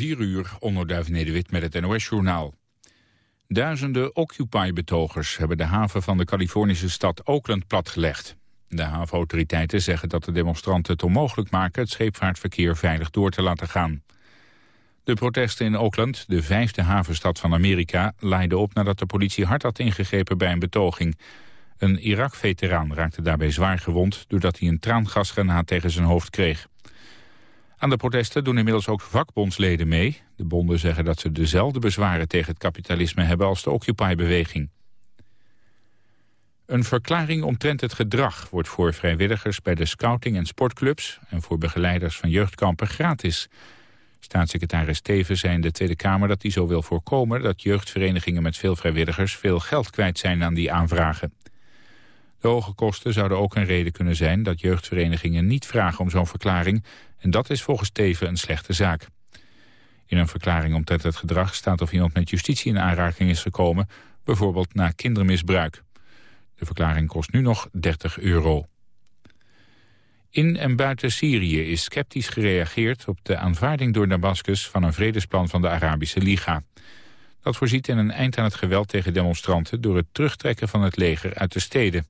4 uur, onderduif Nederwit met het NOS-journaal. Duizenden Occupy-betogers hebben de haven van de Californische stad Oakland platgelegd. De havenautoriteiten zeggen dat de demonstranten het onmogelijk maken het scheepvaartverkeer veilig door te laten gaan. De protesten in Oakland, de vijfde havenstad van Amerika, leidden op nadat de politie hard had ingegrepen bij een betoging. Een Irak-veteraan raakte daarbij zwaar gewond doordat hij een traangasgranaat tegen zijn hoofd kreeg. Aan de protesten doen inmiddels ook vakbondsleden mee. De bonden zeggen dat ze dezelfde bezwaren tegen het kapitalisme hebben als de Occupy-beweging. Een verklaring omtrent het gedrag wordt voor vrijwilligers bij de scouting en sportclubs en voor begeleiders van jeugdkampen gratis. Staatssecretaris Steven zei in de Tweede Kamer dat hij zo wil voorkomen dat jeugdverenigingen met veel vrijwilligers veel geld kwijt zijn aan die aanvragen. De hoge kosten zouden ook een reden kunnen zijn dat jeugdverenigingen niet vragen om zo'n verklaring en dat is volgens Teven een slechte zaak. In een verklaring omtrent het gedrag staat of iemand met justitie in aanraking is gekomen, bijvoorbeeld na kindermisbruik. De verklaring kost nu nog 30 euro. In en buiten Syrië is sceptisch gereageerd op de aanvaarding door Damascus van een vredesplan van de Arabische Liga. Dat voorziet in een eind aan het geweld tegen demonstranten door het terugtrekken van het leger uit de steden.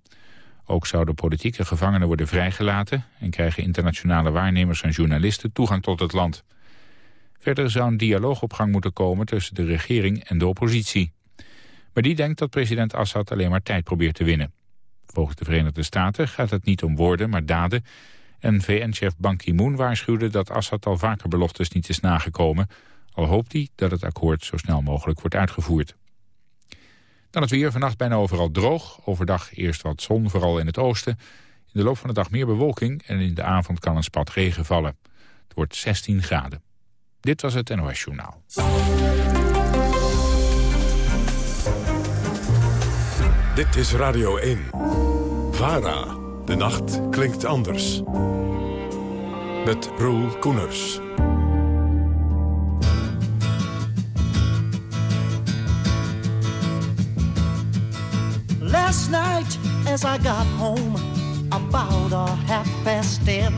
Ook zouden politieke gevangenen worden vrijgelaten... en krijgen internationale waarnemers en journalisten toegang tot het land. Verder zou een dialoog op gang moeten komen tussen de regering en de oppositie. Maar die denkt dat president Assad alleen maar tijd probeert te winnen. Volgens de Verenigde Staten gaat het niet om woorden, maar daden... en VN-chef Ban Ki-moon waarschuwde dat Assad al vaker beloftes niet is nagekomen... al hoopt hij dat het akkoord zo snel mogelijk wordt uitgevoerd. Dan het weer, vannacht bijna overal droog. Overdag eerst wat zon, vooral in het oosten. In de loop van de dag meer bewolking en in de avond kan een spat regen vallen. Het wordt 16 graden. Dit was het NOS Journaal. Dit is Radio 1. VARA. De nacht klinkt anders. Met Roel Koeners. Last night, as I got home, about a half past ten,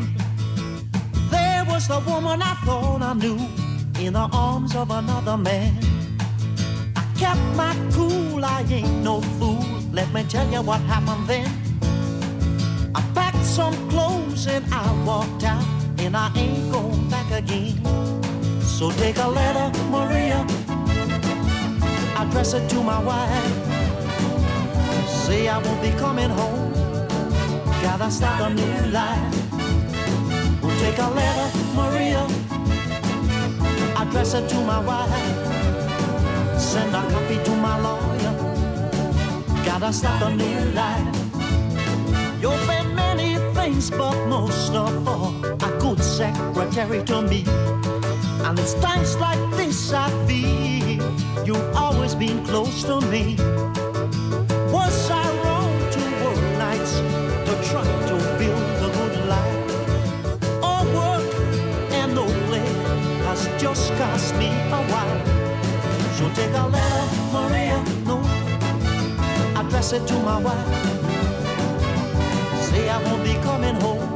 there was the woman I thought I knew in the arms of another man. I kept my cool, I ain't no fool. Let me tell you what happened then. I packed some clothes and I walked out, and I ain't going back again. So take a letter, Maria, address it to my wife. Say I won't be coming home. Gotta start a new life. We'll take a letter, Maria. Address it to my wife. Send a copy to my lawyer. Gotta start a new life. You've been many things, but most of all, a good secretary to me. And it's times like this I feel you've always been close to me. Was I wrong to work nights to try to build a good life? All work and no play has just cost me a while. So take a letter, Maria, no, address it to my wife. Say I won't be coming home,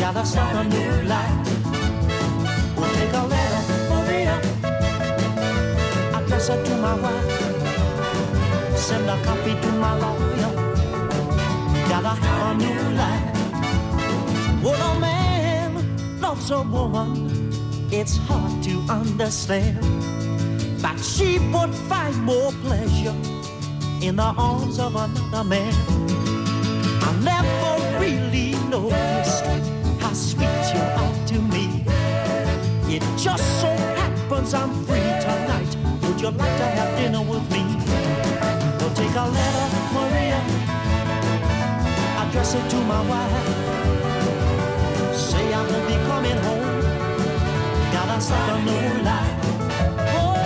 gotta start a new life. We'll take a letter, Maria, address it to my wife send a copy to my lawyer. Gotta have a new life. When a man loves a woman, it's hard to understand But she would find more pleasure in the arms of another man. I never really noticed how sweet you are to me. It just so happens I'm free tonight. Would you like to have dinner with take a letter, Maria, address it to my wife. Say I won't be coming home, gotta start a new life. Oh,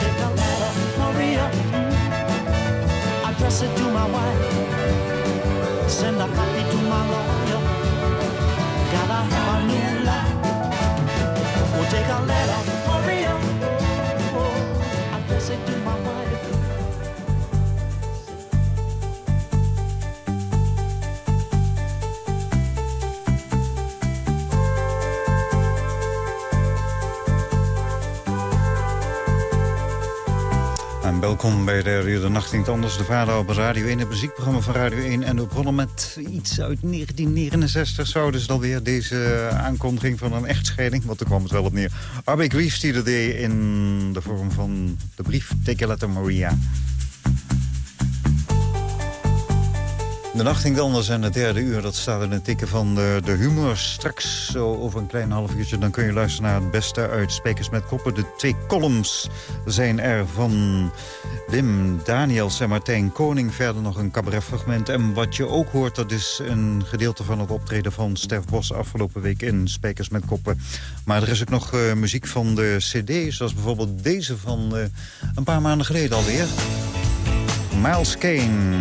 take a letter, Maria, mm, address it to my wife. Send a copy to my lawyer, gotta have a new life. We'll take a letter, Maria, oh, address it to my welkom bij de Radio de Nacht Anders. De vader op Radio 1, het muziekprogramma van Radio 1. En we begonnen met iets uit 1969. Zouden ze alweer deze aankondiging van een echtscheiding? Want er kwam het wel op neer. R.B. Grief die dat deed in de vorm van de brief Take a Letter Maria. De nacht ging anders en het derde uur, dat staat in het tikken van de, de humor. Straks, zo over een klein half uurtje, dan kun je luisteren naar het beste uit Spekers met Koppen. De twee columns zijn er van Wim Daniels en Martijn Koning. Verder nog een cabaretfragment. En wat je ook hoort, dat is een gedeelte van het optreden van Stef Bos... afgelopen week in Spekers met Koppen. Maar er is ook nog uh, muziek van de cd, zoals bijvoorbeeld deze van uh, een paar maanden geleden alweer. Miles Kane...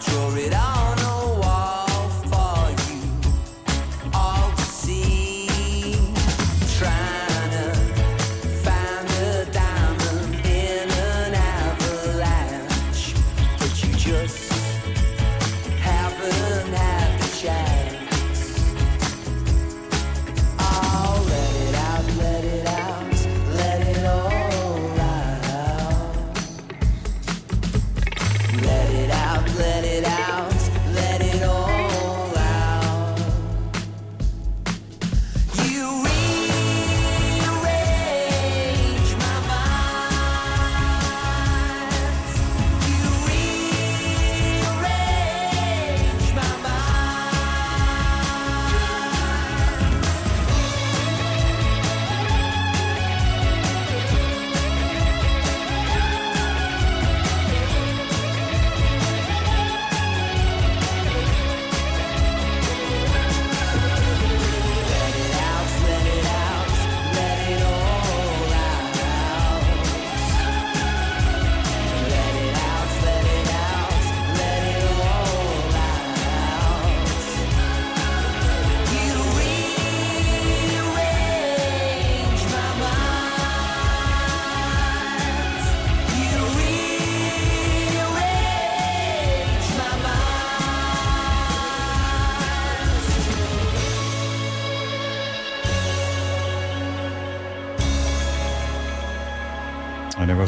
draw it on.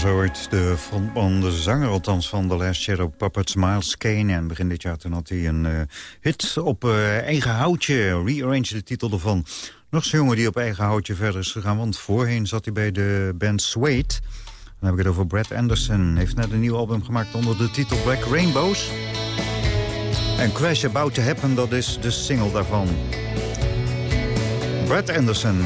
Was ooit de frontman, de zanger althans van The Last Shadow Puppets, Miles Kane. En begin dit jaar toen had hij een uh, hit op uh, eigen houtje. Rearrange de titel ervan. Nog zo'n jongen die op eigen houtje verder is gegaan. Want voorheen zat hij bij de band Suede. Dan heb ik het over Brad Anderson. Heeft net een nieuw album gemaakt onder de titel Black Rainbows. En Crash About to Happen, dat is de single daarvan. Brad Anderson.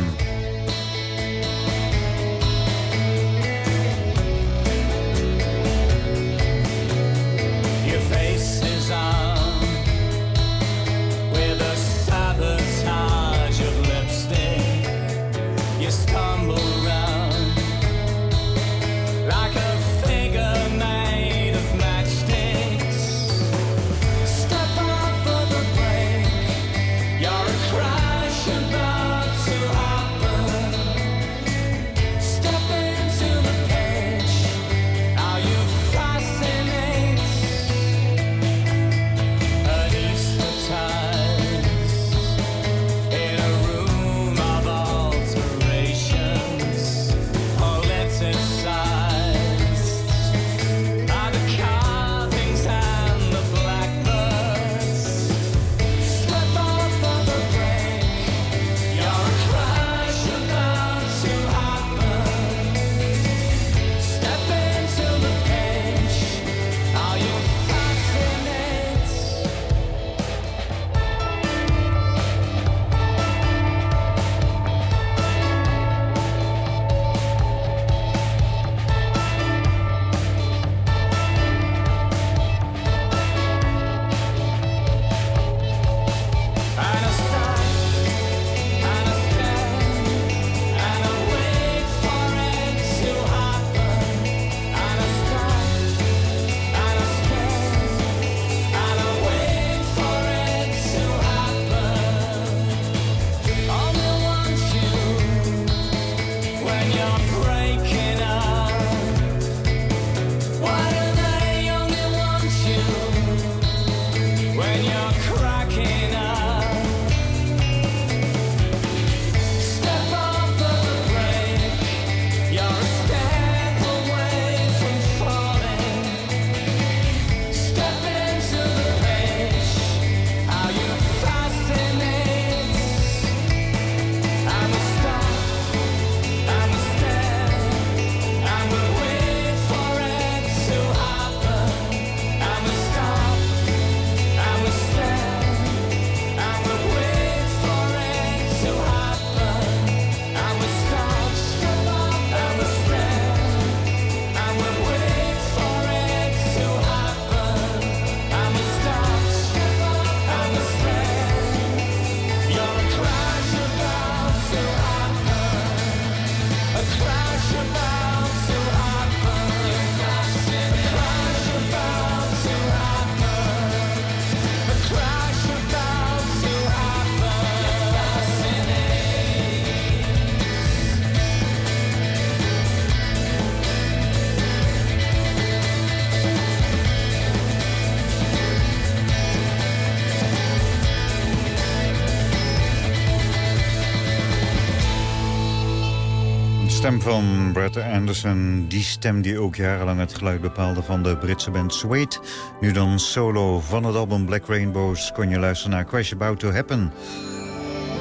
Van Brett Anderson. Die stem die ook jarenlang het geluid bepaalde van de Britse band Suede. Nu dan solo van het album Black Rainbows kon je luisteren naar Crash About To Happen.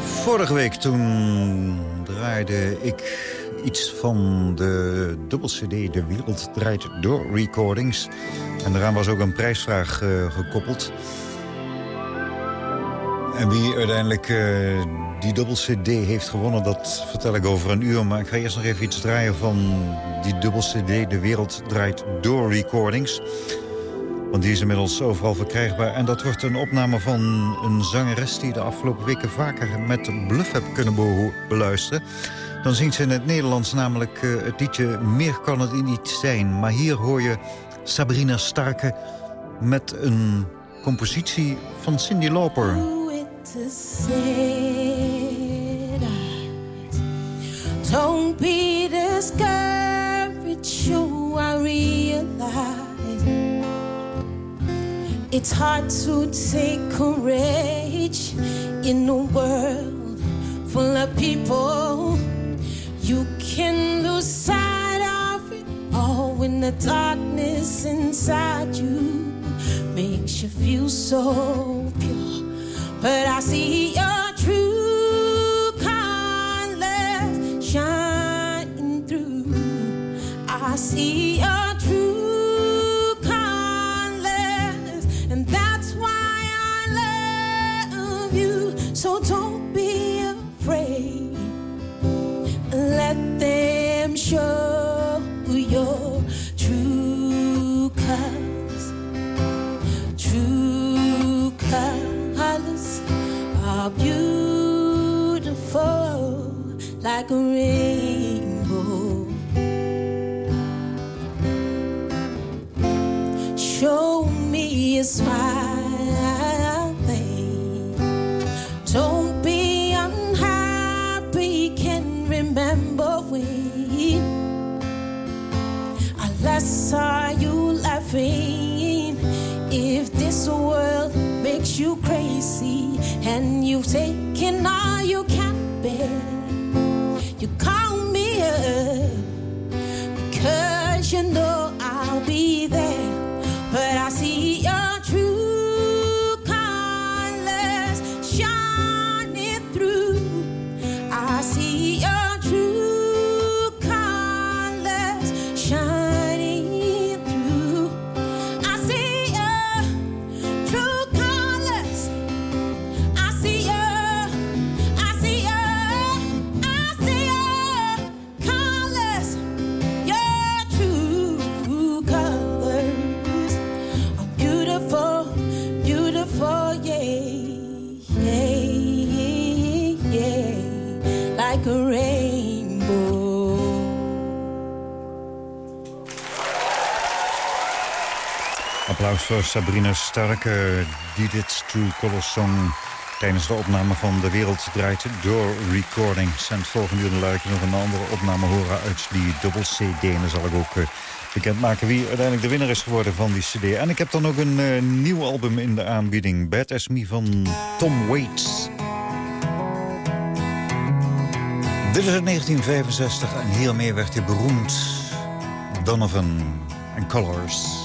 Vorige week toen draaide ik iets van de dubbel-cd De Wereld Draait Door Recordings. En daaraan was ook een prijsvraag uh, gekoppeld. En wie uiteindelijk uh, die dubbel CD heeft gewonnen, dat vertel ik over een uur. Maar ik ga eerst nog even iets draaien van die dubbel CD De Wereld Draait Door Recordings. Want die is inmiddels overal verkrijgbaar. En dat wordt een opname van een zangeres die de afgelopen weken vaker met bluff heb kunnen beluisteren. Dan zingt ze in het Nederlands namelijk uh, het liedje Meer kan het niet zijn. Maar hier hoor je Sabrina Starke met een compositie van Cindy Lauper. To say don't be discouraged, you I realize It's hard to take courage in a world full of people. You can lose sight of it all when the darkness inside you makes you feel so pure but I see your true colors shining through. I see your true colors, and that's why I love you. So don't be afraid. Let them show like a rainbow. Show me a smile, babe. Don't be unhappy, can remember when I last saw you laughing. If this world makes you crazy and you've taken me voor Sabrina Starke, die dit True Colors tijdens de opname van De Wereld Draait door Recordings. En volgende uur laat ik nog een andere opname horen uit die dubbel CD. En dan zal ik ook uh, bekendmaken wie uiteindelijk de winnaar is geworden van die CD. En ik heb dan ook een uh, nieuw album in de aanbieding. Bad As Me van Tom Waits. Dit is uit 1965 en hiermee werd hij beroemd. Donovan en Colors.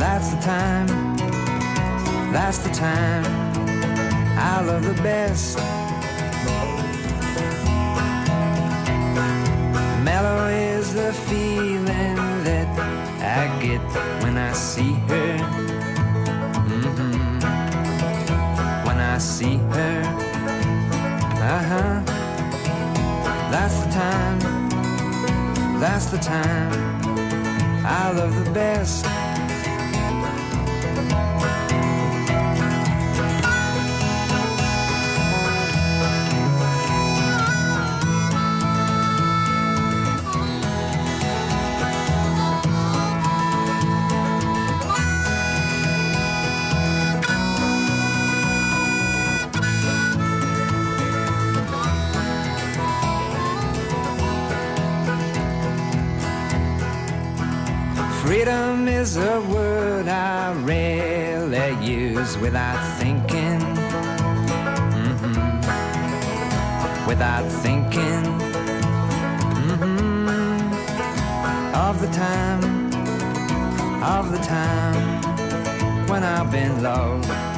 that's the time, that's the time I love the best. Mellow is the feeling that I get when I see her. Mhm. When I see her. Uh huh. That's the time. That's the time. I love the best. A word I rarely use without thinking. Mhm. Without thinking. Mhm. Of the time, of the time when I've been low.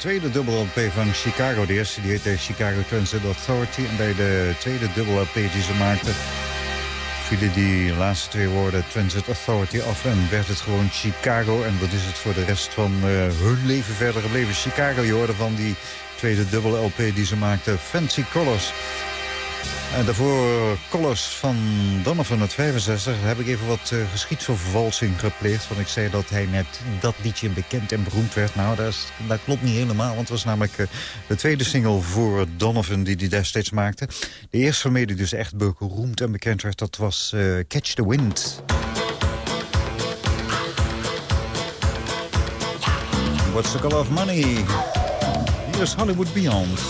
Tweede dubbel LP van Chicago. De eerste die heette Chicago Transit Authority. En bij de tweede dubbel LP die ze maakten... vielen die laatste twee woorden Transit Authority af... en werd het gewoon Chicago. En dat is het voor de rest van uh, hun leven verder gebleven. Chicago, je hoorde van die tweede dubbel LP die ze maakten. Fancy Colors. En daarvoor Colors van Donovan het 65 heb ik even wat uh, geschiedsvervalsing gepleegd. Want ik zei dat hij met dat liedje bekend en beroemd werd. Nou, dat, dat klopt niet helemaal. Want het was namelijk uh, de tweede single voor Donovan die hij destijds maakte. De eerste waarmee hij dus echt beroemd en bekend werd, dat was uh, Catch the Wind. What's the color of money? Hier is Hollywood Beyond.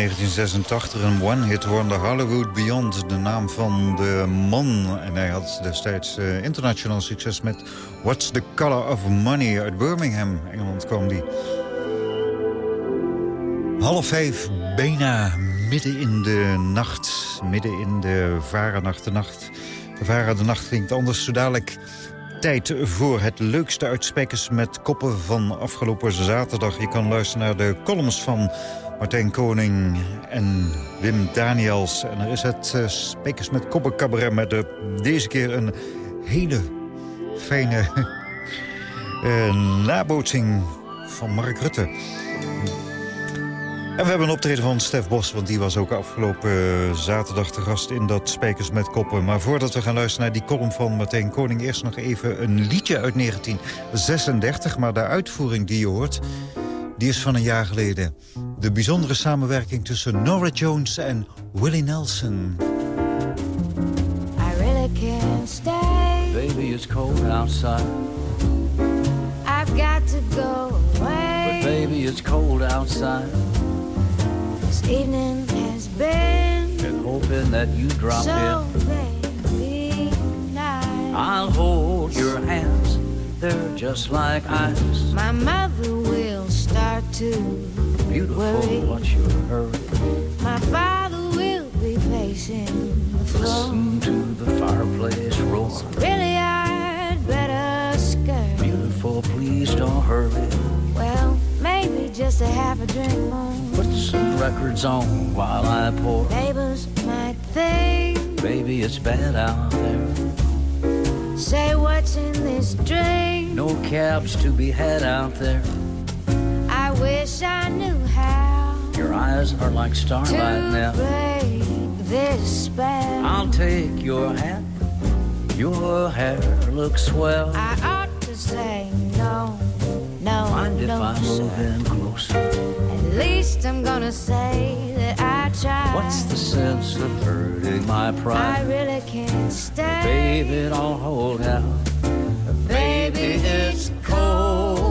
1986, een one-hit wonder Hollywood Beyond. De naam van de man. En hij had destijds uh, internationaal succes met What's the Color of Money uit Birmingham. Engeland kwam die. Half vijf, bijna midden in de nacht. Midden in de varenacht, de nacht. De varen de nacht klinkt anders. Zo dadelijk tijd voor het leukste uitspekers met koppen van afgelopen zaterdag. Je kan luisteren naar de columns van Martijn Koning en Wim Daniels. En er is het uh, Spekers met Koppen cabaret met de, deze keer een hele fijne uh, nabootsing van Mark Rutte. En we hebben een optreden van Stef Bos, want die was ook afgelopen uh, zaterdag te gast in dat Spijkers met Koppen. Maar voordat we gaan luisteren naar die column van Martijn Koning... eerst nog even een liedje uit 1936, maar de uitvoering die je hoort... die is van een jaar geleden. De bijzondere samenwerking tussen Nora Jones en Willie Nelson. I really can't stay. Baby, it's cold outside. I've got to go away. But baby, it's cold outside. This evening has been And hoping that you drop so in. nice. I'll hold your hands. They're just like ice. My mother will start to Beautiful, what's your hurry? My father will be floor. Listen to the fireplace roar. Really, I'd better skirt. Beautiful, please don't hurry. Well, maybe just a half a drink more. Put some records on while I pour. Neighbors might think, Baby, it's bad out there. say what's in this drink. No cabs to be had out there. I wish I knew how Your eyes are like starlight to now. break this spell. I'll take your hat. Your hair looks swell. I ought to say no, no, Mind if I sir. move in closer? At least I'm gonna say that I tried. What's the sense of hurting my pride? I really can't stay. Baby, don't hold out. Baby, it's cold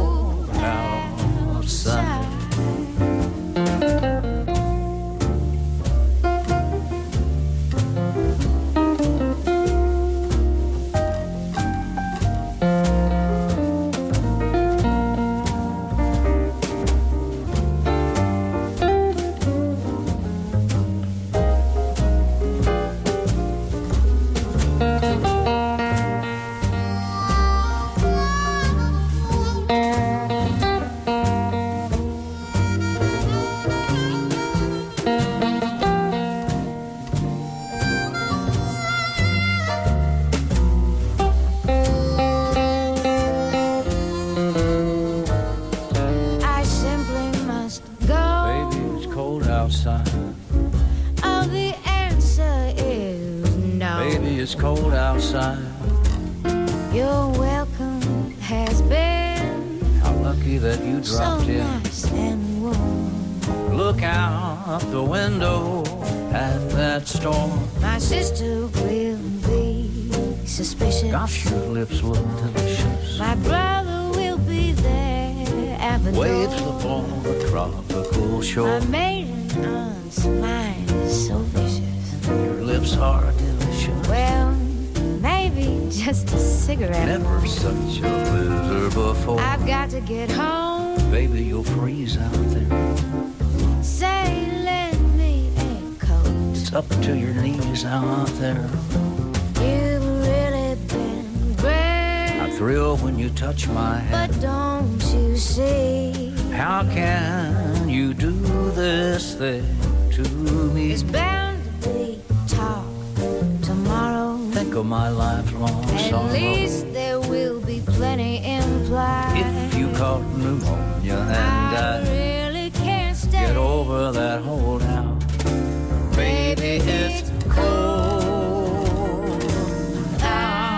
over that holdout. Baby, it's cold outside.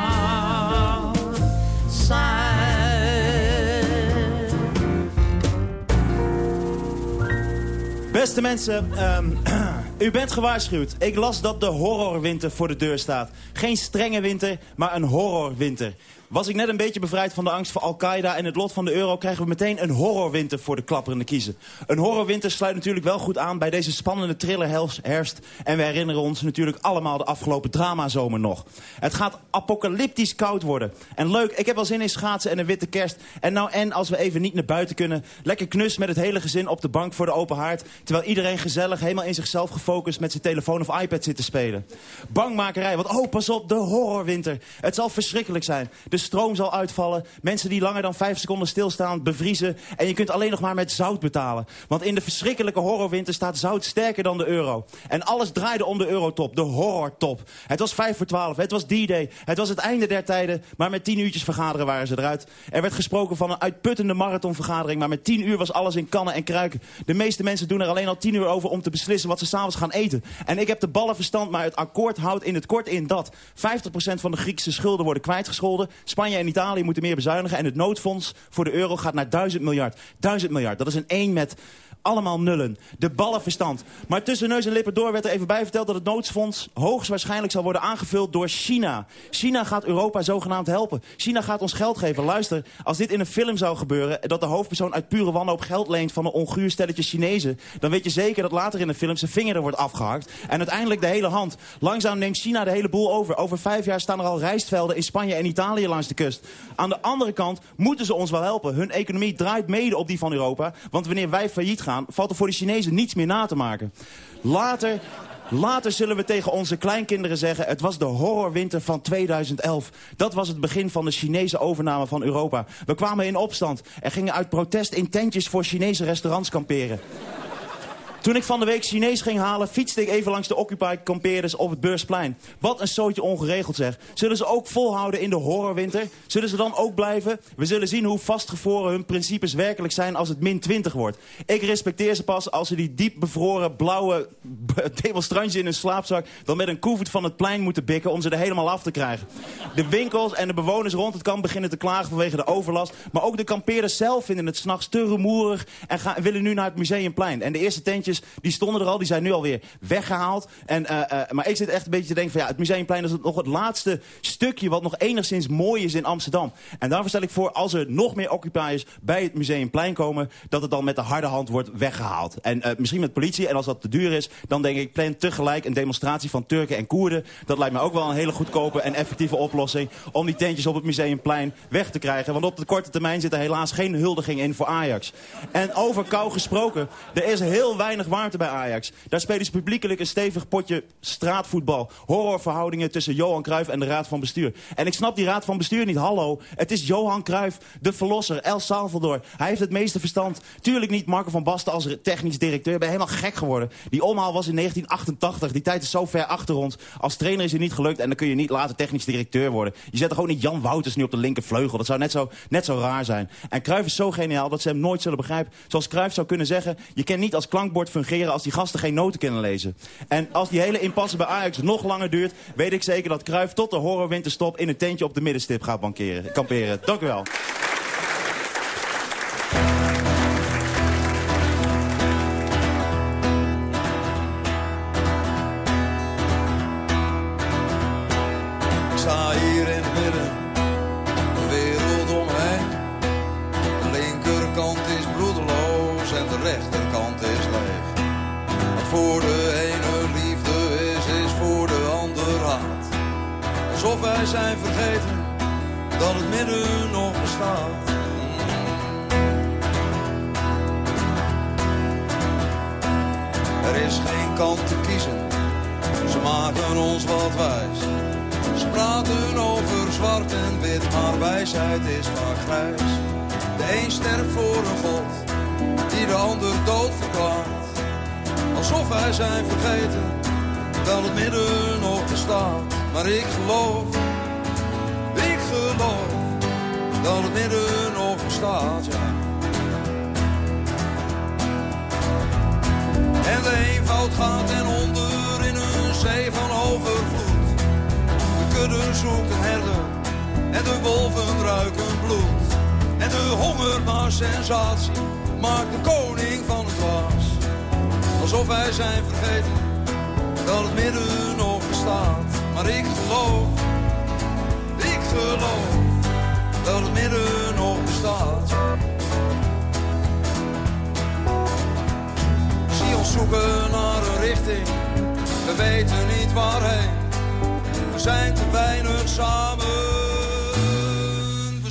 Beste mensen, ehm, u bent gewaarschuwd. Ik las dat de horrorwinter voor de deur staat. Geen strenge winter, maar een horrorwinter. Was ik net een beetje bevrijd van de angst voor Al-Qaeda en het lot van de euro... krijgen we meteen een horrorwinter voor de klapperende kiezen. Een horrorwinter sluit natuurlijk wel goed aan bij deze spannende thriller hels- herfst. En we herinneren ons natuurlijk allemaal de afgelopen dramazomer nog. Het gaat apocalyptisch koud worden. En leuk, ik heb wel zin in schaatsen en een witte kerst. En nou en als we even niet naar buiten kunnen... lekker knus met het hele gezin op de bank voor de open haard... terwijl iedereen gezellig helemaal in zichzelf gefocust... met zijn telefoon of iPad zit te spelen. Bangmakerij, want oh, pas op, de horrorwinter. Het zal verschrikkelijk zijn. Stroom zal uitvallen. Mensen die langer dan vijf seconden stilstaan, bevriezen. En je kunt alleen nog maar met zout betalen. Want in de verschrikkelijke horrorwinter staat zout sterker dan de euro. En alles draaide om de eurotop, de horrortop. Het was vijf voor twaalf, het was D-Day. Het was het einde der tijden, maar met tien uurtjes vergaderen waren ze eruit. Er werd gesproken van een uitputtende marathonvergadering... maar met tien uur was alles in kannen en kruiken. De meeste mensen doen er alleen al tien uur over om te beslissen... wat ze s'avonds gaan eten. En ik heb de ballen verstand, maar het akkoord houdt in het kort in dat... 50% van de Griekse schulden worden kwijtgescholden. Spanje en Italië moeten meer bezuinigen. En het noodfonds voor de euro gaat naar 1000 miljard. 1000 miljard, dat is een 1 met allemaal nullen. De ballenverstand. Maar tussen neus en lippen door werd er even bij verteld... dat het noodfonds hoogstwaarschijnlijk zal worden aangevuld door China. China gaat Europa zogenaamd helpen. China gaat ons geld geven. Luister, als dit in een film zou gebeuren... dat de hoofdpersoon uit pure wanhoop geld leent van een onguur stelletje Chinezen... dan weet je zeker dat later in de film zijn vinger er wordt afgehakt. En uiteindelijk de hele hand. Langzaam neemt China de hele boel over. Over vijf jaar staan er al rijstvelden in Spanje en Italië langs de kust. Aan de andere kant moeten ze ons wel helpen. Hun economie draait mede op die van Europa. Want wanneer wij failliet gaan valt er voor de Chinezen niets meer na te maken. Later, Later zullen we tegen onze kleinkinderen zeggen... het was de horrorwinter van 2011. Dat was het begin van de Chinese overname van Europa. We kwamen in opstand en gingen uit protest in tentjes voor Chinese restaurants kamperen. Toen ik van de week Chinees ging halen, fietste ik even langs de Occupy kampeerders op het Beursplein. Wat een soortje ongeregeld zeg. Zullen ze ook volhouden in de horrorwinter? Zullen ze dan ook blijven? We zullen zien hoe vastgevroren hun principes werkelijk zijn als het min 20 wordt. Ik respecteer ze pas als ze die diep bevroren blauwe demonstrantje in hun slaapzak... dan met een koevoet van het plein moeten bikken om ze er helemaal af te krijgen. De winkels en de bewoners rond het kamp beginnen te klagen vanwege de overlast. Maar ook de kampeerders zelf vinden het s'nachts te rumoerig en gaan, willen nu naar het Museumplein. En de eerste tentjes die stonden er al, die zijn nu alweer weggehaald. En, uh, uh, maar ik zit echt een beetje te denken van ja, het Museumplein is nog het laatste stukje wat nog enigszins mooi is in Amsterdam. En daarvoor stel ik voor, als er nog meer occupiers bij het Museumplein komen, dat het dan met de harde hand wordt weggehaald. En uh, misschien met politie, en als dat te duur is, dan denk ik, plan tegelijk een demonstratie van Turken en Koerden. Dat lijkt me ook wel een hele goedkope en effectieve oplossing om die tentjes op het Museumplein weg te krijgen. Want op de korte termijn zit er helaas geen huldiging in voor Ajax. En over kou gesproken, er is heel weinig warmte bij Ajax. Daar spelen ze publiekelijk een stevig potje straatvoetbal. Horrorverhoudingen tussen Johan Cruijff en de Raad van Bestuur. En ik snap die Raad van Bestuur niet. Hallo, het is Johan Cruijff, de verlosser, El Salvador. Hij heeft het meeste verstand. Tuurlijk niet Marco van Basten als technisch directeur. Ik ben helemaal gek geworden. Die omhaal was in 1988. Die tijd is zo ver achter ons. Als trainer is het niet gelukt en dan kun je niet later technisch directeur worden. Je zet er gewoon niet Jan Wouters nu op de linkervleugel. Dat zou net zo, net zo raar zijn. En Cruijff is zo geniaal dat ze hem nooit zullen begrijpen. Zoals Cruijff zou kunnen zeggen, je kent niet als klankbord fungeren als die gasten geen noten kunnen lezen. En als die hele impasse bij Ajax nog langer duurt... weet ik zeker dat Cruijff tot de horrorwinterstop... in een tentje op de middenstip gaat bankeren, kamperen. Dank u wel.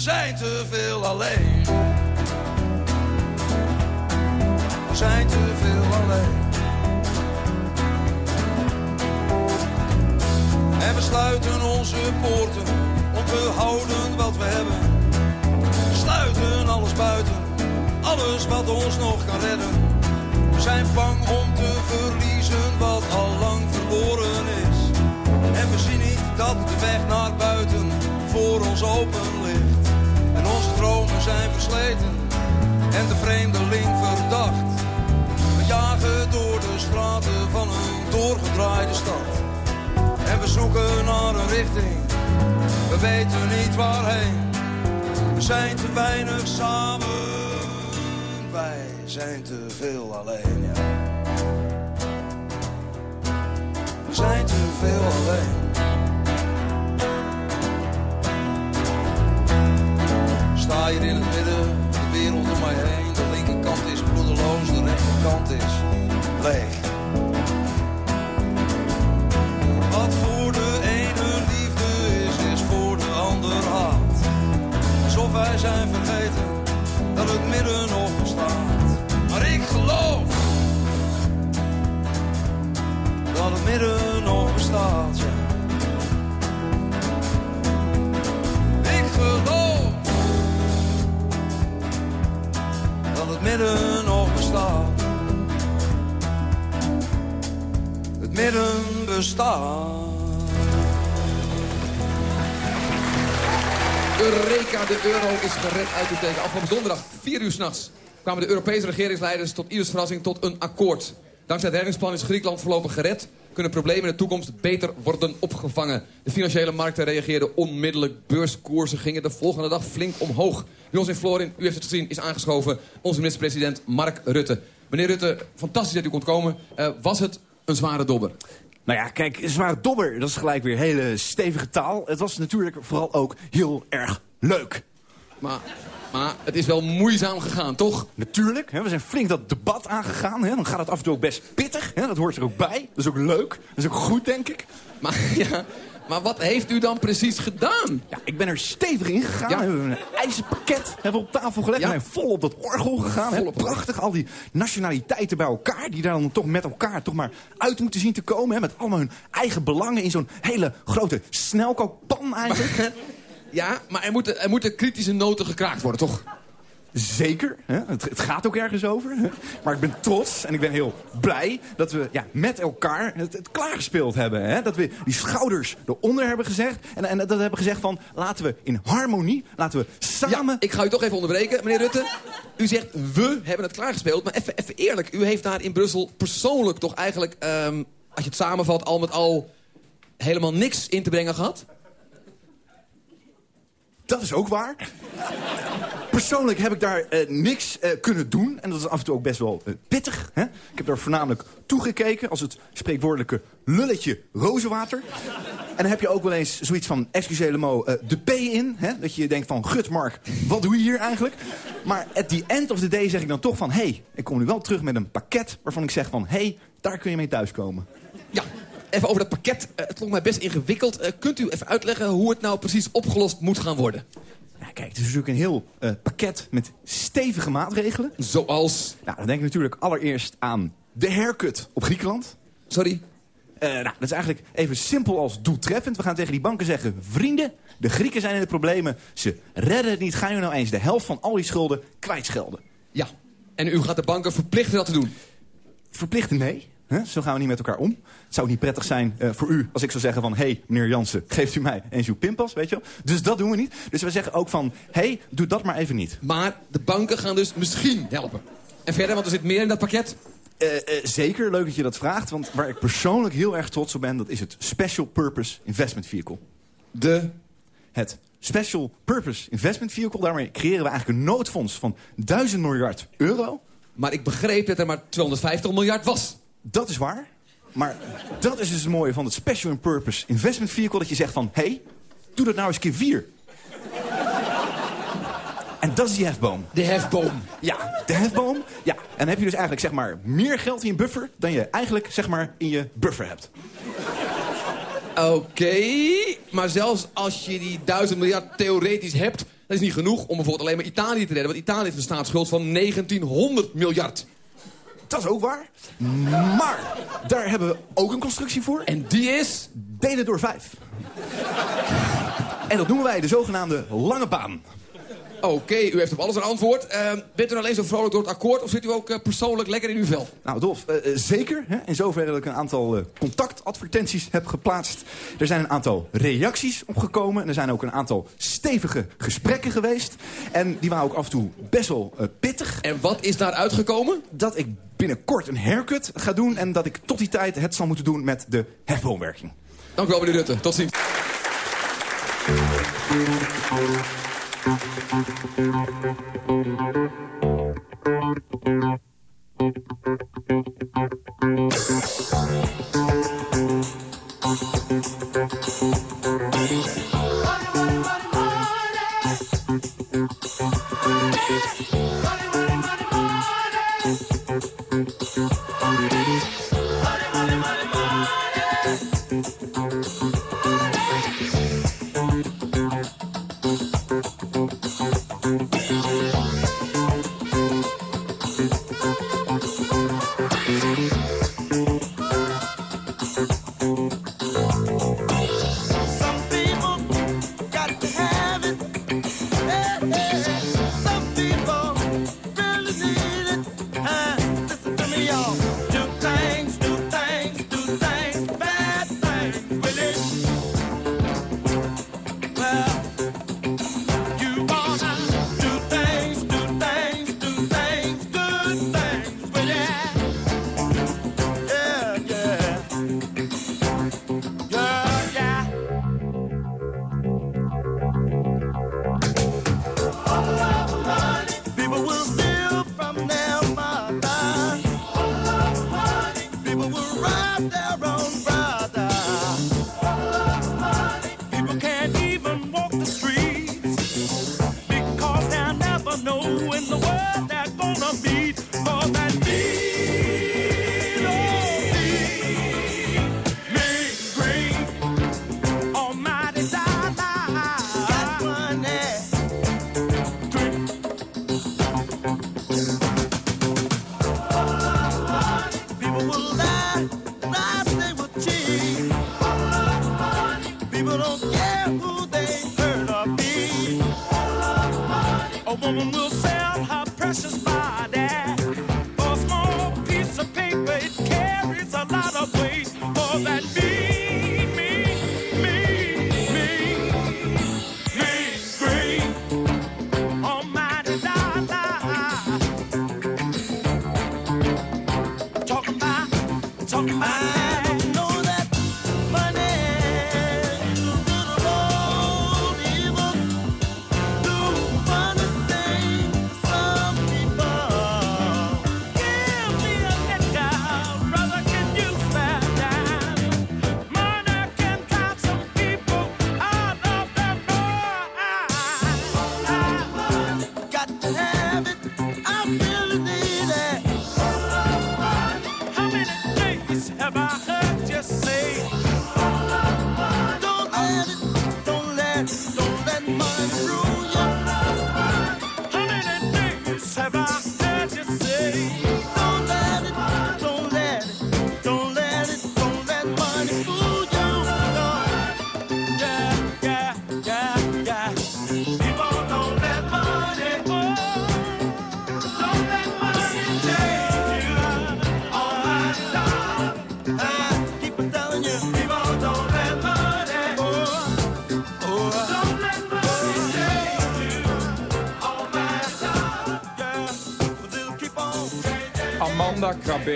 Zijn te veel alleen. En we sluiten onze poorten om te houden wat we hebben. We sluiten alles buiten, alles wat ons nog kan redden. We zijn bang om te verliezen wat al lang verloren is. En we zien niet dat de weg naar buiten voor ons open dromen zijn versleten en de vreemdeling verdacht jagen door de straten van een doorgedraaide stad. En we zoeken naar een richting, we weten niet waarheen. We zijn te weinig samen, wij zijn te veel alleen. Ja. We zijn te veel alleen. In het midden, de wereld om mij heen. De linkerkant is bloedeloos, de rechterkant is leeg. Wat voor de ene liefde is, is voor de ander haat. Alsof wij zijn vergeten dat het midden nog bestaat. Maar ik geloof dat het midden nog bestaat. Ja. Het. Het midden bestaat. Eureka, de euro is gered uit de teken. Afgelopen donderdag, 4 uur s'nachts, kwamen de Europese regeringsleiders tot ieders verrassing tot een akkoord. Dankzij het reddingsplan is Griekenland voorlopig gered. Kunnen problemen in de toekomst beter worden opgevangen. De financiële markten reageerden onmiddellijk. Beurskoersen gingen de volgende dag flink omhoog. In Florin, u heeft het gezien, is aangeschoven onze minister-president Mark Rutte. Meneer Rutte, fantastisch dat u kon komen. Eh, was het een zware dobber? Nou ja, kijk, zwaar dobber, dat is gelijk weer hele stevige taal. Het was natuurlijk vooral ook heel erg leuk. Maar, maar het is wel moeizaam gegaan, toch? Natuurlijk, hè, we zijn flink dat debat aangegaan. Hè. Dan gaat het af en toe ook best pittig. Hè. Dat hoort er ook bij. Dat is ook leuk. Dat is ook goed, denk ik. Maar, ja, maar wat heeft u dan precies gedaan? Ja, ik ben er stevig in gegaan. Ja. We hebben een ijzerpakket hebben we op tafel gelegd. Ja. We zijn vol op dat orgel gegaan. hè. Vol op het Prachtig, al die nationaliteiten bij elkaar. Die daar dan toch met elkaar toch maar uit moeten zien te komen. Hè. Met allemaal hun eigen belangen in zo'n hele grote snelkookpan eigenlijk. Ja, maar er moeten, er moeten kritische noten gekraakt worden, toch? Zeker, hè? Het, het gaat ook ergens over. Hè? Maar ik ben trots en ik ben heel blij dat we ja, met elkaar het, het klaargespeeld hebben. Hè? Dat we die schouders eronder hebben gezegd. En, en dat we hebben gezegd van laten we in harmonie, laten we samen... Ja, ik ga u toch even onderbreken, meneer Rutte. U zegt, we hebben het klaargespeeld. Maar even, even eerlijk, u heeft daar in Brussel persoonlijk toch eigenlijk... ehm, als je het samenvat, al met al helemaal niks in te brengen gehad? Dat is ook waar. Persoonlijk heb ik daar eh, niks eh, kunnen doen. En dat is af en toe ook best wel eh, pittig. Hè? Ik heb daar voornamelijk toegekeken als het spreekwoordelijke lulletje rozenwater. En dan heb je ook wel eens zoiets van, excusez eh, de P in. Hè? Dat je denkt van, gut Mark, wat doe je hier eigenlijk? Maar at the end of the day zeg ik dan toch van... hé, hey, ik kom nu wel terug met een pakket waarvan ik zeg van... hé, hey, daar kun je mee thuiskomen. Ja, even over dat pakket. Eh, het klonk mij best ingewikkeld. Eh, kunt u even uitleggen hoe het nou precies opgelost moet gaan worden? Ja, kijk, het is natuurlijk een heel eh, pakket met stevige maatregelen. Zoals? Nou, dan denk ik natuurlijk allereerst aan de haircut op Griekenland. Sorry? Nou, dat is eigenlijk even simpel als doeltreffend. We gaan tegen die banken zeggen... vrienden, de Grieken zijn in de problemen. Ze redden het niet. Gaan jullie nou eens de helft van al die schulden kwijtschelden? Ja. En u gaat de banken verplichten dat te doen? Verplichten nee. Zo gaan we niet met elkaar om. Het zou niet prettig zijn eh, voor u als ik zou zeggen van... hé, hey, meneer Jansen, geeft u mij eens uw pinpas, weet je wel? Dus dat doen we niet. Dus we zeggen ook van... hé, hey, doe dat maar even niet. Maar de banken gaan dus misschien helpen. En verder, want er zit meer in dat pakket? Eh, eh, zeker, leuk dat je dat vraagt. Want waar ik persoonlijk heel erg trots op ben... dat is het Special Purpose Investment Vehicle. De? Het Special Purpose Investment Vehicle. Daarmee creëren we eigenlijk een noodfonds van 1000 miljard euro. Maar ik begreep dat er maar 250 miljard was. Dat is waar. Maar dat is dus het mooie van het Special Purpose Investment Vehicle. Dat je zegt van, hé, hey, doe dat nou eens keer vier. En dat is die hefboom. De hefboom. Ja, de hefboom. Ja, en dan heb je dus eigenlijk zeg maar meer geld in je buffer... dan je eigenlijk zeg maar in je buffer hebt. Oké, maar zelfs als je die 1000 miljard theoretisch hebt... dat is niet genoeg om bijvoorbeeld alleen maar Italië te redden. Want Italië heeft een staatsschuld van 1900 miljard. Dat is ook waar. Maar daar hebben we ook een constructie voor. En die is? Delen door vijf. En dat noemen wij de zogenaamde lange baan. Oké, u heeft op alles een antwoord. Uh, bent u alleen zo vrolijk door het akkoord of zit u ook uh, persoonlijk lekker in uw vel? Nou, Dolf, uh, zeker. Hè? In zoverre dat ik een aantal contactadvertenties heb geplaatst. Er zijn een aantal reacties opgekomen. En er zijn ook een aantal stevige gesprekken geweest. En die waren ook af en toe best wel pittig. En wat is daar uitgekomen? Dat ik binnenkort een haircut ga doen. En dat ik tot die tijd het zal moeten doen met de hefboomwerking. Dank u wel, meneer Rutte. Tot ziens. Some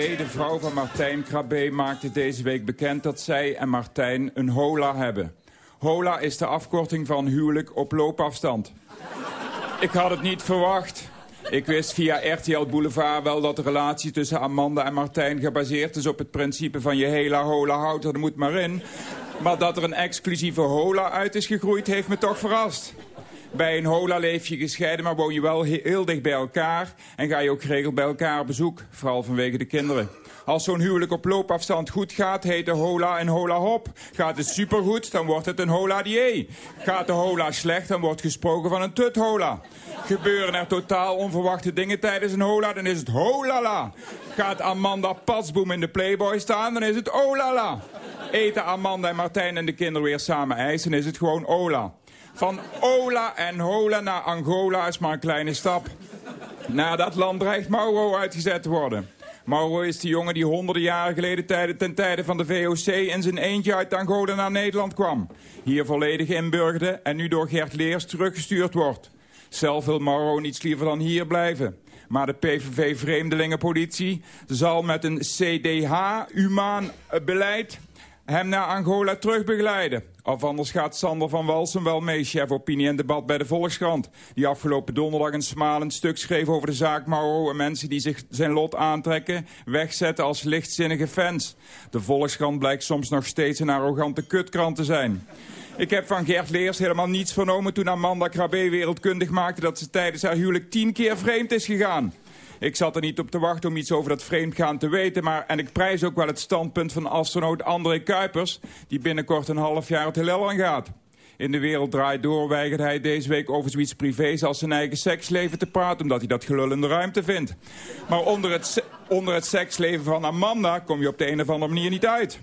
De vrouw van Martijn Krabbe, maakte deze week bekend dat zij en Martijn een HOLA hebben. HOLA is de afkorting van huwelijk op loopafstand. Ik had het niet verwacht. Ik wist via RTL Boulevard wel dat de relatie tussen Amanda en Martijn gebaseerd is op het principe van je hela hola houdt er moet maar in. Maar dat er een exclusieve hola uit is gegroeid heeft me toch verrast. Bij een hola leef je gescheiden, maar woon je wel he- heel dicht bij elkaar... en ga je ook geregeld bij elkaar op bezoek, vooral vanwege de kinderen. Als zo'n huwelijk op loopafstand goed gaat, heet de hola een hola hop. Gaat het supergoed, dan wordt het een hola die. Gaat de hola slecht, dan wordt gesproken van een tut hola. Gebeuren er totaal onverwachte dingen tijdens een hola, dan is het holala. Gaat Amanda Patsboom in de Playboy staan, dan is het olala. Eten Amanda en Martijn en de kinderen weer samen ijs, dan is het gewoon ola. Van Ola en Hola naar Angola is maar een kleine stap. Na dat land dreigt Mauro uitgezet te worden. Mauro is de jongen die honderden jaren geleden tijden, ten tijde van de VOC in zijn eentje uit Angola naar Nederland kwam. Hier volledig inburgerde en nu door Gert Leers teruggestuurd wordt. Zelf wil Mauro niets liever dan hier blijven. Maar de PVV-vreemdelingenpolitie zal met een CDH-humaan beleid hem naar Angola terugbegeleiden. Of anders gaat Sander van Walsen wel mee, chef opinie en debat bij de Volkskrant. Die afgelopen donderdag een smalend stuk schreef over de zaak Mauro... en mensen die zich zijn lot aantrekken, wegzetten als lichtzinnige fans. De Volkskrant blijkt soms nog steeds een arrogante kutkrant te zijn. Ik heb van Gert Leers helemaal niets vernomen toen Amanda Krabbe wereldkundig maakte... dat ze tijdens haar huwelijk tien keer vreemd is gegaan. Ik zat er niet op te wachten om iets over dat vreemdgaan te weten... Maar, en ik prijs ook wel het standpunt van astronaut André Kuipers... die binnenkort een half jaar het heelal aangaat. In de wereld draait door weigert hij deze week over zoiets privés als zijn eigen seksleven te praten... omdat hij dat gelul in de ruimte vindt. Maar onder het, onder het seksleven van Amanda kom je op de een of andere manier niet uit.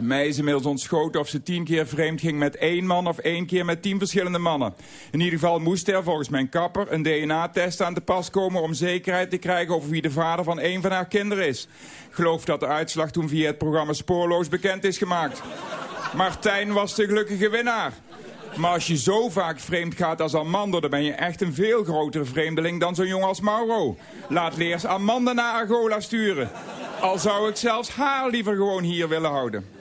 Mij is inmiddels ontschoten of ze tien keer vreemd ging met één man of één keer met tien verschillende mannen. In ieder geval moest er volgens mijn kapper een DNA-test aan te pas komen om zekerheid te krijgen over wie de vader van één van haar kinderen is. Geloof dat de uitslag toen via het programma Spoorloos bekend is gemaakt. Martijn was de gelukkige winnaar. Maar als je zo vaak vreemd gaat als Amanda... dan ben je echt een veel grotere vreemdeling dan zo'n jongen als Mauro. Laat leers Amanda naar Angola sturen. Al zou ik zelfs haar liever gewoon hier willen houden.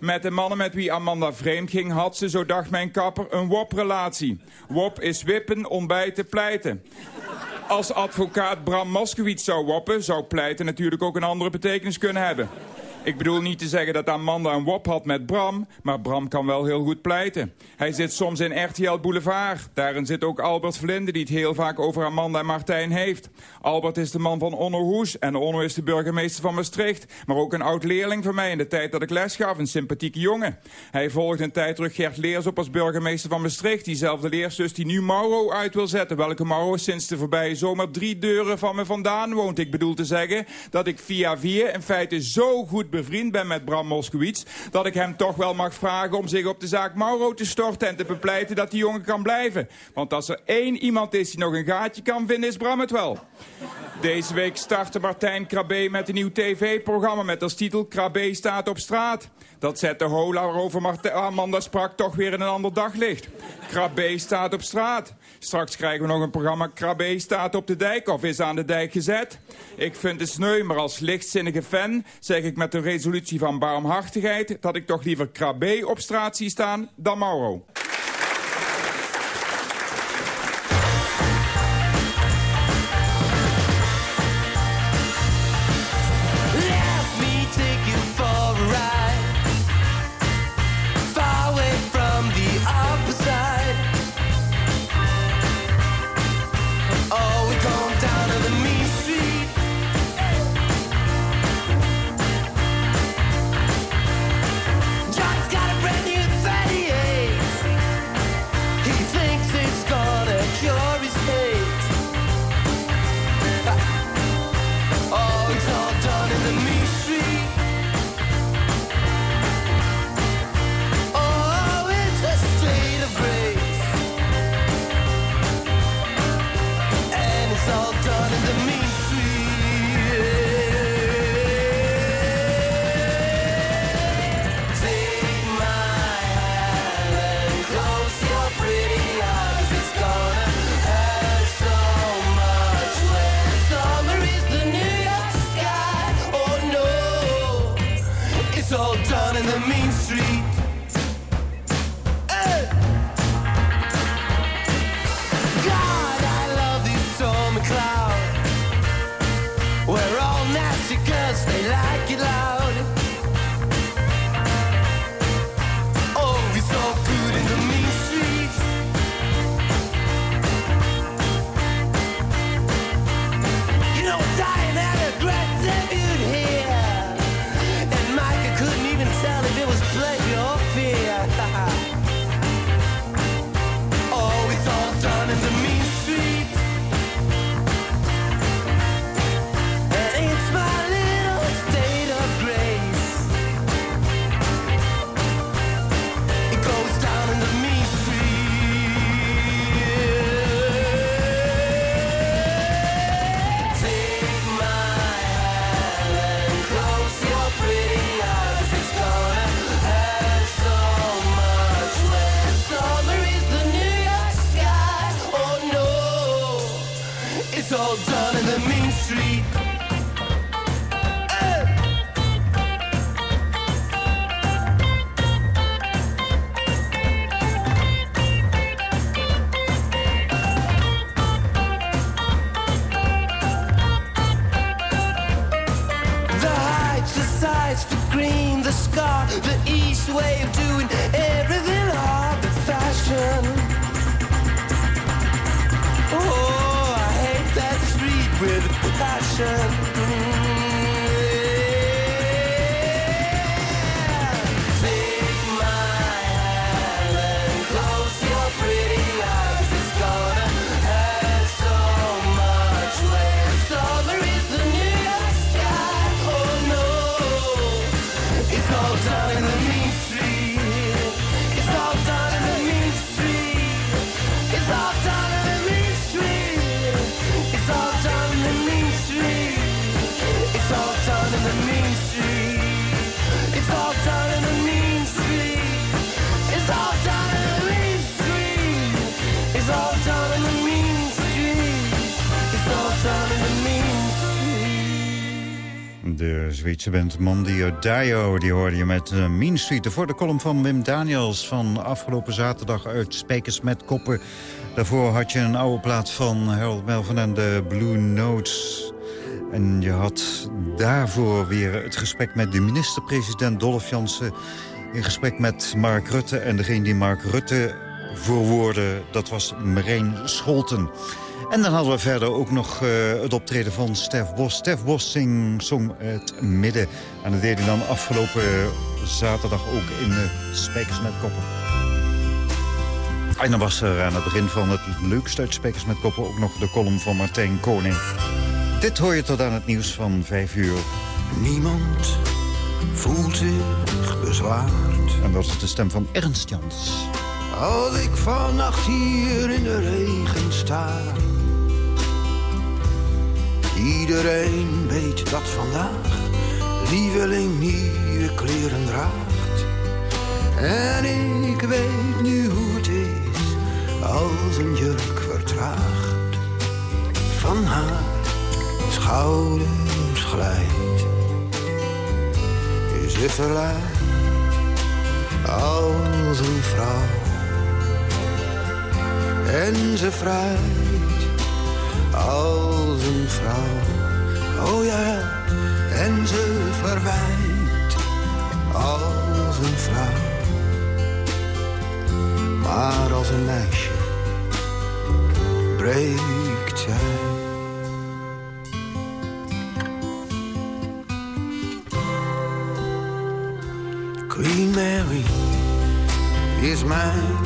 Met de mannen met wie Amanda vreemd ging... had ze, zo dacht mijn kapper, een WOP-relatie. WOP is wippen, ontbijten, pleiten. Als advocaat Bram Moskowitz zou woppen... zou pleiten natuurlijk ook een andere betekenis kunnen hebben. Ik bedoel niet te zeggen dat Amanda een wop had met Bram... maar Bram kan wel heel goed pleiten. Hij zit soms in RTL Boulevard. Daarin zit ook Albert Vlinde, die het heel vaak over Amanda en Martijn heeft. Albert is de man van Onno Hoes en Onno is de burgemeester van Maastricht. Maar ook een oud-leerling van mij in de tijd dat ik les gaf, een sympathieke jongen. Hij volgde een tijd terug Gert Leers op als burgemeester van Maastricht. Diezelfde leerzus die nu Mauro uit wil zetten. Welke Mauro sinds de voorbije zomer drie deuren van me vandaan woont. Ik bedoel te zeggen dat ik via via in feite zo goed bevriend ben met Bram Moskowitz... dat ik hem toch wel mag vragen om zich op de zaak Mauro te storten... en te bepleiten dat die jongen kan blijven. Want als er één iemand is die nog een gaatje kan vinden, is Bram het wel. Deze week startte Martijn Krabbe met een nieuw tv-programma... met als titel Krabbe staat op straat. Dat zet de hola waarover Marte Amanda sprak toch weer in een ander daglicht. Krabbe staat op straat. Straks krijgen we nog een programma Krabbe staat op de dijk of is aan de dijk gezet. Ik vind het sneu, maar als lichtzinnige fan zeg ik met de resolutie van barmhartigheid... dat ik toch liever Krabbe op straat zie staan dan Mauro. Zweedse band Mondio Dio, die hoorde je met eh, Mean Street. Voor de column van Wim Daniels van afgelopen zaterdag uit Spijkers met Koppen. Daarvoor had je een oude plaat van Harold Melvin en de Blue Notes. En je had daarvoor weer het gesprek met de minister-president Dolph Jansen... in gesprek met Mark Rutte. En degene die Mark Rutte verwoordde, dat was Marijn Scholten. En dan hadden we verder ook nog eh, het optreden van Stef Bos. Stef Bos zing, zong het midden. En dat deed hij dan afgelopen zaterdag ook in de Spijkers met Koppen. En dan was er aan het begin van het leukste uit Spijkers met Koppen... ook nog de column van Martijn Koning. Dit hoor je tot aan het nieuws van 5 uur. Niemand voelt zich bezwaard. En dat is de stem van Ernst Jans. Als ik vannacht hier in de regen sta. Iedereen weet dat vandaag lieveling nieuwe kleren draagt. En ik weet nu hoe het is als een jurk vertraagt. Van haar schouders glijdt. Ze verleidt als een vrouw. En ze vrijt als een vrouw. Oh ja, en ze verwijt als een vrouw. Maar als een meisje breekt zij. Queen Mary is mijn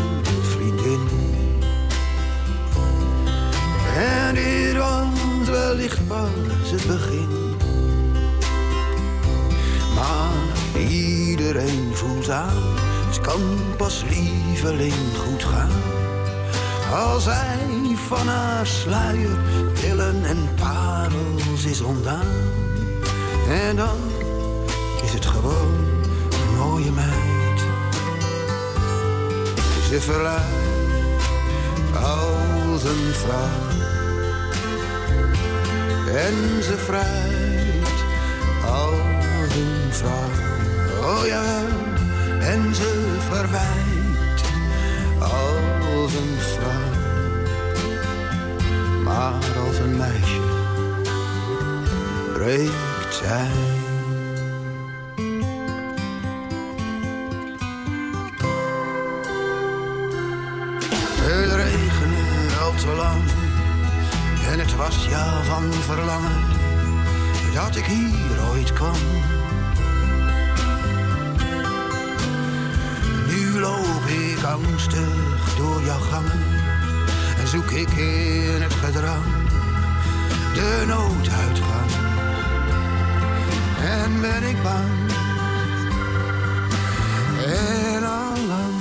wellicht pas het begin. Maar iedereen voelt aan, het kan pas lieveling goed gaan. Als hij van haar sluier, pillen en parels is ontdaan. En dan is het gewoon een mooie meid. Ze verleidt als een vrouw. En ze vrijt als een vrouw. Oh ja, en ze verwijt als een vrouw. Maar als een meisje breekt zij. Het regende al te lang en het was ja van verlangen dat ik hier ooit kwam. Nu loop ik angstig door jouw gangen en zoek ik in het gedrang de nooduitgang. En ben ik bang en al lang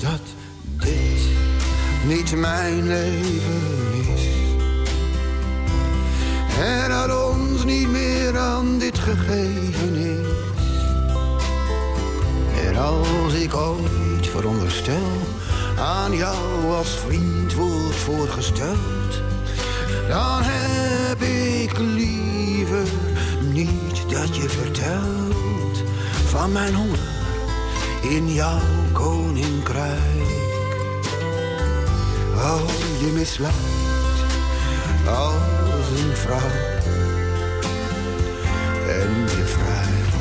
dat dit niet mijn leven is. En dat ons niet meer aan dit gegeven is. En als ik ooit veronderstel aan jou als vriend wordt voorgesteld, dan heb ik liever niet dat je vertelt van mijn honger in jouw koninkrijk. Oh, je misleidt als een vrouw. En je vrijt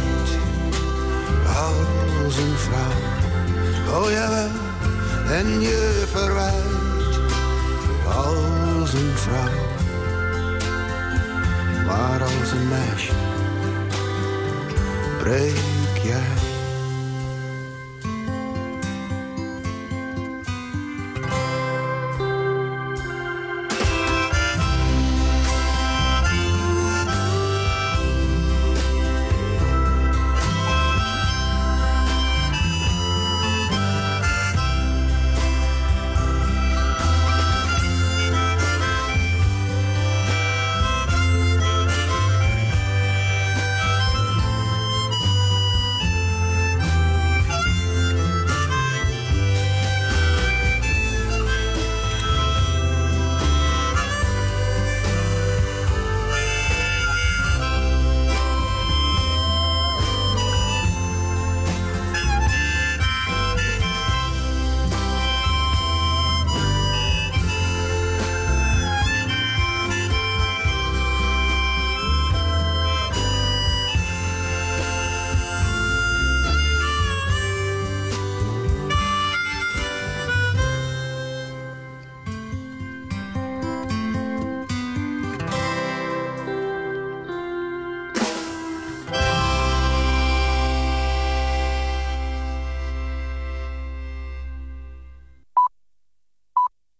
als een vrouw. Oh jawel, en je verwijt als een vrouw. maar als een meisje breek jij